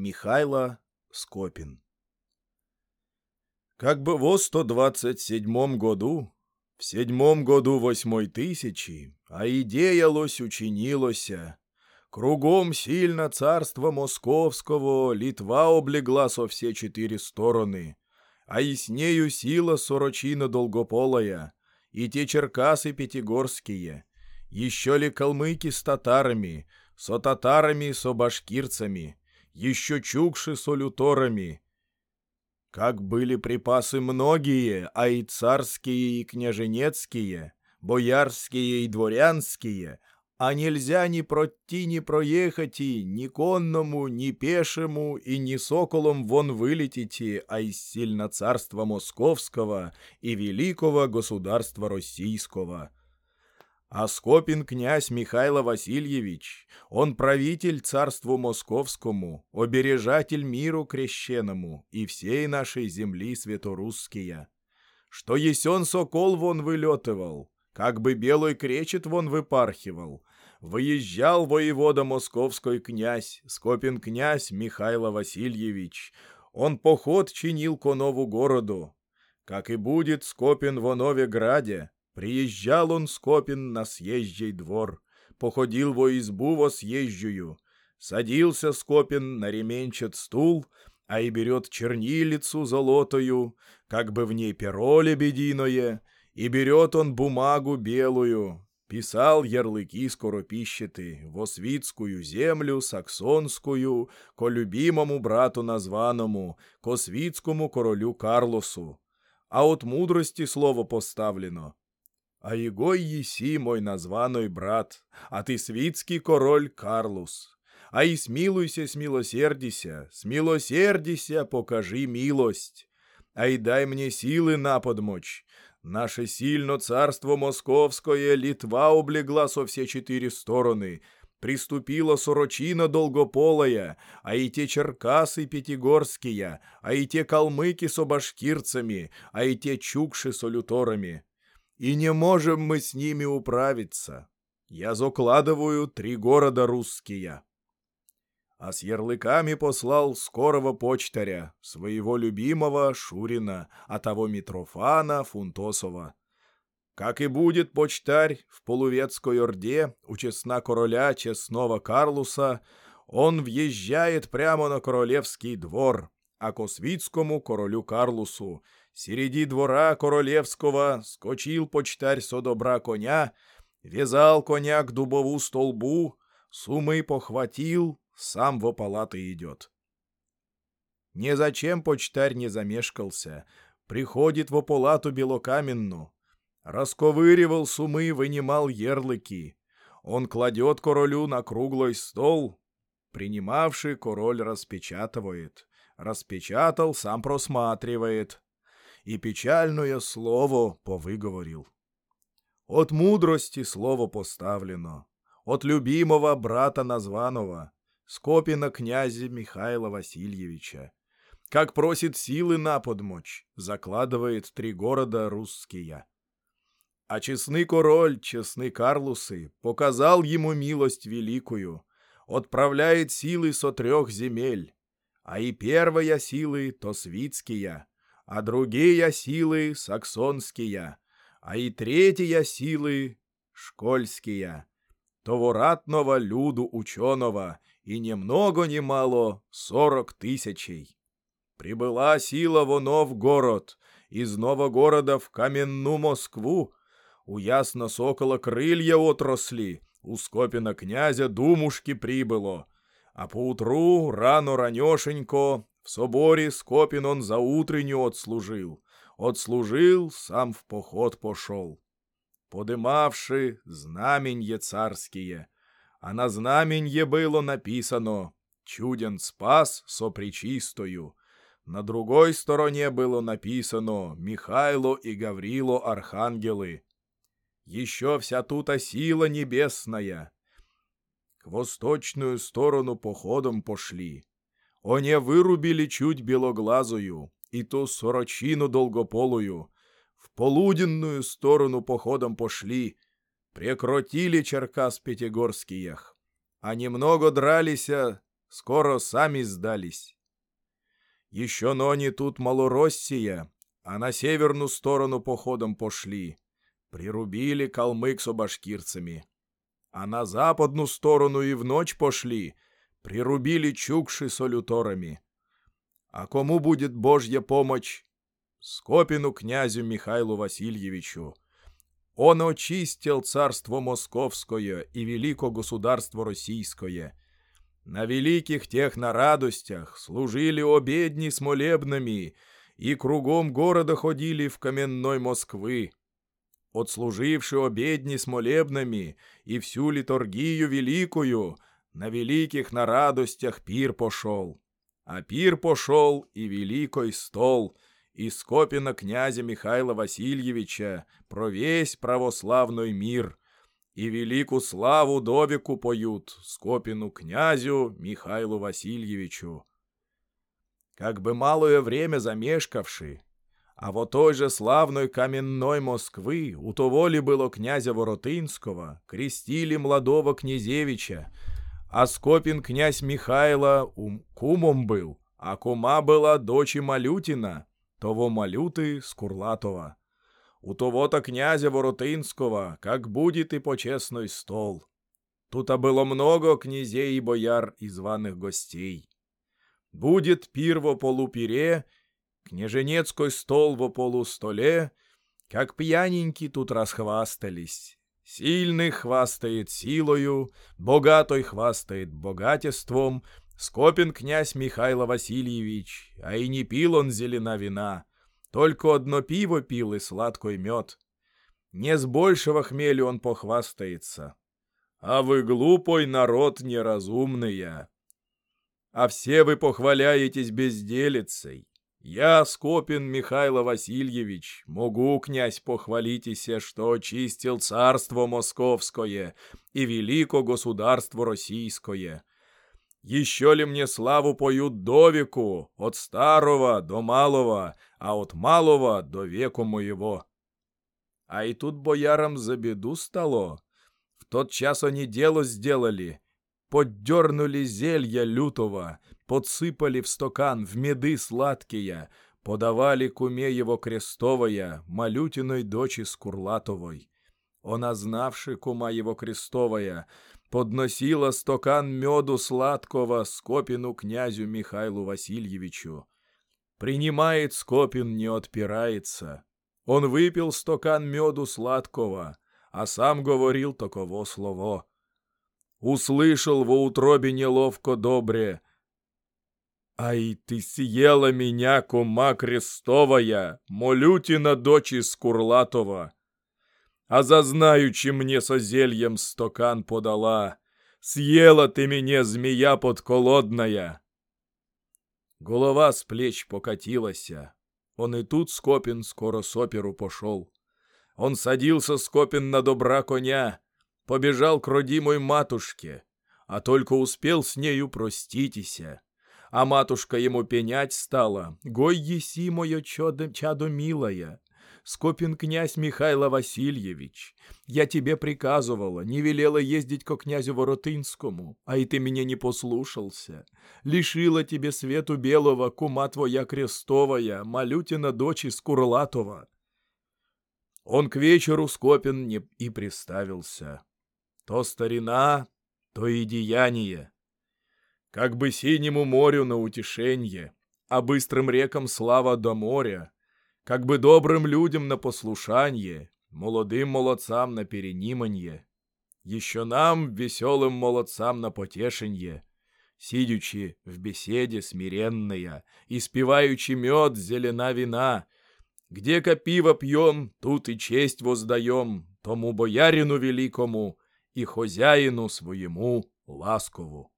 Михайло Скопин. Как бы во 127 году, в седьмом году восьмой тысячи, а идея лось учинилося, Кругом сильно царство московского, Литва облегла со все четыре стороны, а и с нею сила сорочина долгополая, и те черкасы пятигорские, еще ли калмыки с татарами, со татарами, со башкирцами, еще чукши со люторами. Как были припасы многие, а и царские, и княженецкие, боярские и дворянские, а нельзя ни пройти, ни проехать ни конному, ни пешему и ни соколом вон вылетите, а из сильно царства московского и великого государства российского. А Скопин князь Михайло Васильевич, он правитель царству московскому, обережатель миру крещеному и всей нашей земли светорусские. Что есть он сокол вон вылетывал, как бы белый кречет вон выпархивал, выезжал воевода московской князь, Скопин князь Михайло Васильевич. Он поход чинил ко нову городу. Как и будет Скопин в Нове-Граде, приезжал он Скопин на съезжий двор, походил во избу во съезжую, садился Скопин на ременчат стул, а и берет чернилицу золотую, как бы в ней перо лебединое, и берет он бумагу белую, Писал ярлыки скоропищеты во свитскую землю, саксонскую, ко любимому брату названому, ко свитскому королю Карлосу. А от мудрости слово поставлено. А его еси мой названой брат, а ты свитский король Карлус. А и смилуйся, смилосердися, смилосердися, покажи милость. А и дай мне силы на подмочь, Наше сильно царство московское Литва облегла со все четыре стороны, приступила сорочина долгополая, а и те черкасы пятигорские, а и те калмыки со башкирцами, а и те чукши со люторами. И не можем мы с ними управиться. Я закладываю три города русские а с ярлыками послал скорого почтаря, своего любимого Шурина, а того Митрофана Фунтосова. Как и будет почтарь в полуветской орде у честна короля честного Карлуса, он въезжает прямо на королевский двор, а к освицкому королю Карлусу. Середи двора королевского скочил почтарь со добра коня, вязал коня к дубову столбу, сумы похватил, сам во палаты идет. Незачем почтарь не замешкался, приходит во палату белокаменну, расковыривал сумы, вынимал ярлыки. Он кладет королю на круглый стол, принимавший король распечатывает, распечатал, сам просматривает и печальное слово повыговорил. От мудрости слово поставлено, от любимого брата названного, Скопина князя Михаила Васильевича. Как просит силы на подмочь, закладывает три города русские. А честный король, честный Карлусы, показал ему милость великую, отправляет силы со трех земель, а и первая силы то свитские, а другие силы саксонские, а и третья силы школьские, того ратного люду ученого и ни много ни мало сорок тысячей. Прибыла сила воно в город, из нового города в каменную Москву, у ясно сокола крылья отросли, у Скопина князя думушки прибыло, а поутру рано ранешенько в соборе Скопин он за утренню отслужил, отслужил, сам в поход пошел. Подымавши знаменье царские — а на знаменье было написано «Чуден спас со причистою». На другой стороне было написано «Михайло и Гаврило архангелы». Еще вся тута сила небесная. К восточную сторону походом пошли. Они вырубили чуть белоглазую, и ту сорочину долгополую. В полуденную сторону походом пошли — Прекратили Черкас Пятигорских, а немного дралися, скоро сами сдались. Еще нони тут Малороссия, а на северную сторону походом пошли. Прирубили калмык с башкирцами. А на западную сторону и в ночь пошли, прирубили чукши с олюторами. А кому будет Божья помощь? Скопину князю Михайлу Васильевичу. Он очистил царство Московское и великое государство Российское. На великих тех на радостях служили обедни с молебнами и кругом города ходили в каменной Москвы. Отслуживши обедни с молебнами и всю литургию великую, на великих на радостях пир пошел. А пир пошел и великой стол — и Скопина князя Михаила Васильевича про весь православный мир, и великую славу Довику поют Скопину князю Михаилу Васильевичу. Как бы малое время замешкавши, а вот той же славной каменной Москвы у того ли было князя Воротынского, крестили молодого князевича, а Скопин князь Михайла ум, кумом был, а кума была дочь Малютина, того малюти Скурлатова. У того-то князя Воротинского, как будет и почесной стол. Тут было много князей и бояр и званых гостей. Будет пир во полупире, княженецкой стол во полустоле, как пьяненьки тут расхвастались. Сильный хвастает силою, богатой хвастает богатеством, Скопин князь Михайло Васильевич, а и не пил он зелена вина, только одно пиво пил и сладкий мед. Не с большего хмелю он похвастается. А вы глупой народ неразумные. А все вы похваляетесь безделицей. Я, Скопин Михайло Васильевич, могу, князь, похвалитесь, что очистил царство московское и велико государство российское, еще ли мне славу поют до веку, от старого до малого, а от малого до веку моего. А и тут боярам за беду стало. В тот час они дело сделали, поддернули зелья лютого, подсыпали в стакан в меды сладкие, подавали куме его крестовая, малютиной дочи Скурлатовой. Она, знавши кума его крестовая, подносила стакан меду сладкого Скопину князю Михайлу Васильевичу. Принимает Скопин, не отпирается. Он выпил стакан меду сладкого, а сам говорил таково слово. Услышал во утробе неловко добре. «Ай, ты съела меня, кума крестовая, молютина дочь Скурлатова!» а зазнаючи мне со зельем стакан подала. Съела ты меня, змея подколодная. Голова с плеч покатилася. Он и тут Скопин скоро с оперу пошел. Он садился Скопин на добра коня, побежал к родимой матушке, а только успел с нею проститися. А матушка ему пенять стала, «Гой еси, мое чадо, чадо милая, Скопин князь Михайло Васильевич, я тебе приказывала, не велела ездить ко князю Воротынскому, а и ты меня не послушался. Лишила тебе свету белого, кума твоя крестовая, малютина дочь из Курлатова. Он к вечеру Скопин не и приставился. То старина, то и деяние. Как бы синему морю на утешенье, а быстрым рекам слава до моря, как бы добрым людям на послушание, молодым молодцам на перениманье, еще нам, веселым молодцам на потешенье, сидячи в беседе смиренная, и спеваючи мед, зелена вина, где-ка пиво пьем, тут и честь воздаем тому боярину великому и хозяину своему ласкову.